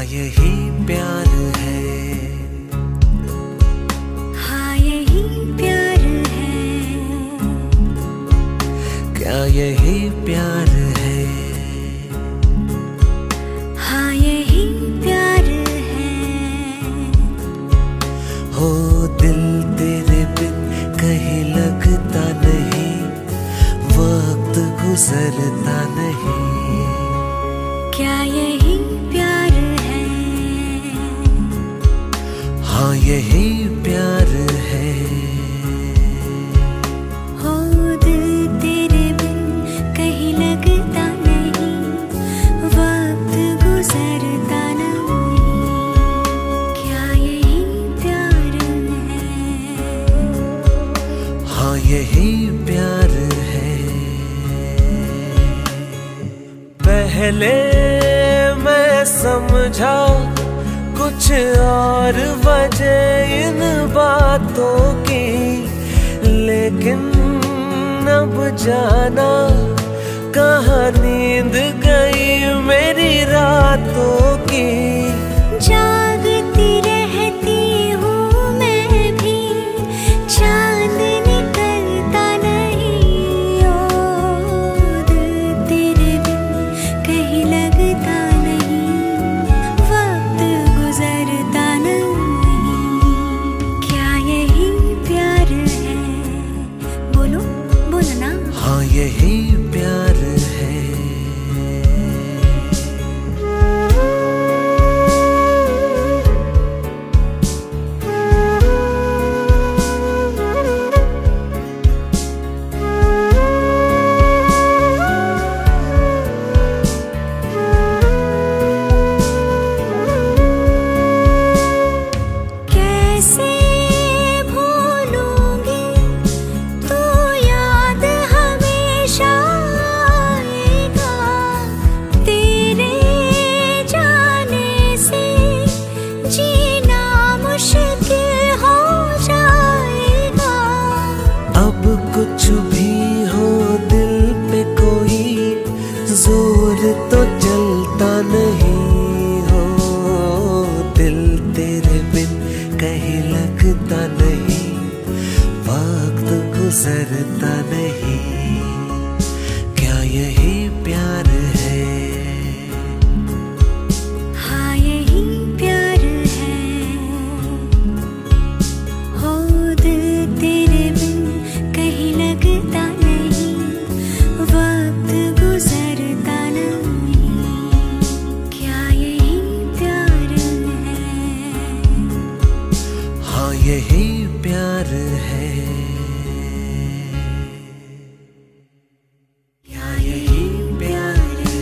यही प्यार है। हाँ यही प्यार है। क्या यही प्यार है? हाँ यही प्यार है। हो दिल तेरे बिन कहीं लगता नहीं वक्त गुजरता नहीं। क्या यही यही प्यार है। हो दिल तेरे बिन कहीं लगता नहीं वक्त गुजरता नहीं क्या यही प्यार है? हाँ यही प्यार है। पहले मैं समझा कुछ और वजह इन बातों की। लेकिन अब जाना, कहा नींद गई मेरी रातों की? कहीं लगता नहीं वक्त गुजरता नहीं। यही प्यार है। यही प्यार है।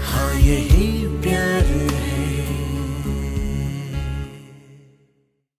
हाँ यही